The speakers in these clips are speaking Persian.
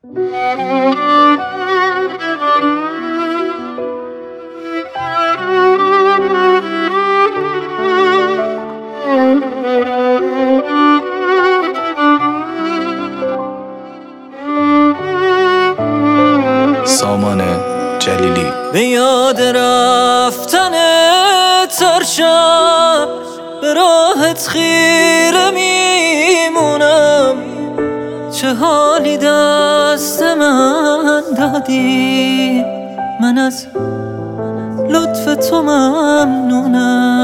سامان جلیلی. به یاد رفتن ترشم به راحت خیره میمونم حالی دست من دادی. من از لطف تو ممنونم.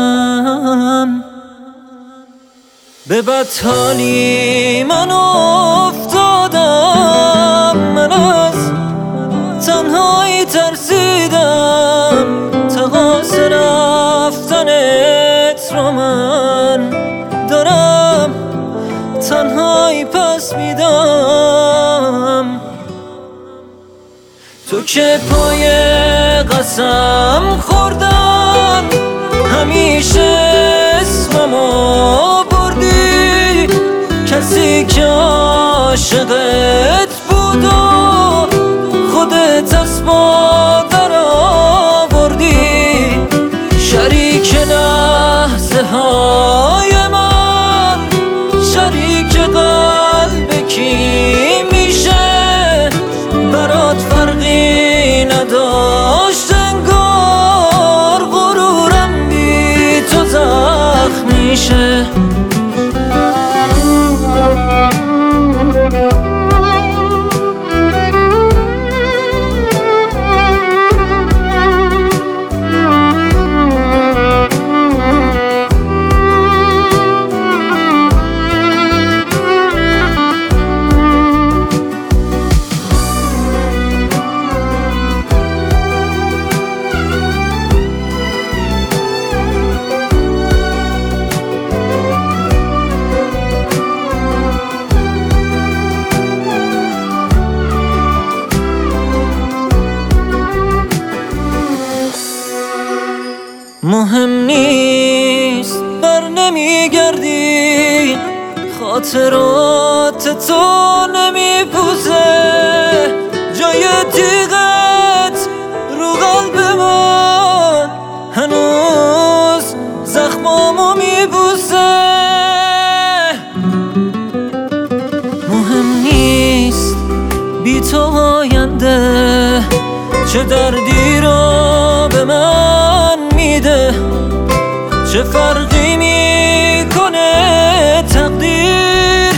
به بدحالی من افتادم. من از تنهایی ترسیدم. پس میدم. تو که پای قسم خوردن همیشه اسممو بردی کسی که عاشقت بود و خودت از 是 نیست. بر نمیگردی. خاطرات تو نمیپوزه. جای تیغت رو قلب من. هنوز زخمامو میبوسه مهم نیست بی تو آینده چه دردی رو به من میده. چه فرقی می‌کنه تقدیر؟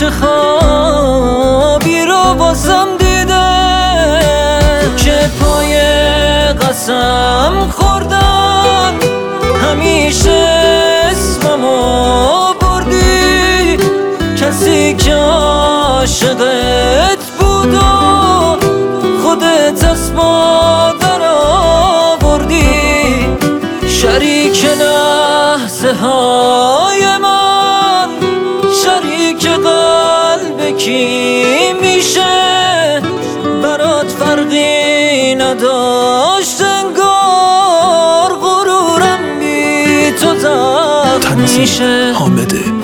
چه خوابی رو بازم دیده؟ که پای قسم خوردن؟ همیشه اسممو بردی؟ کسی که عاشقت شریک قلب کی میشه؟ برات فرقی نداشت انگار غرورم بی تو میشه. حامد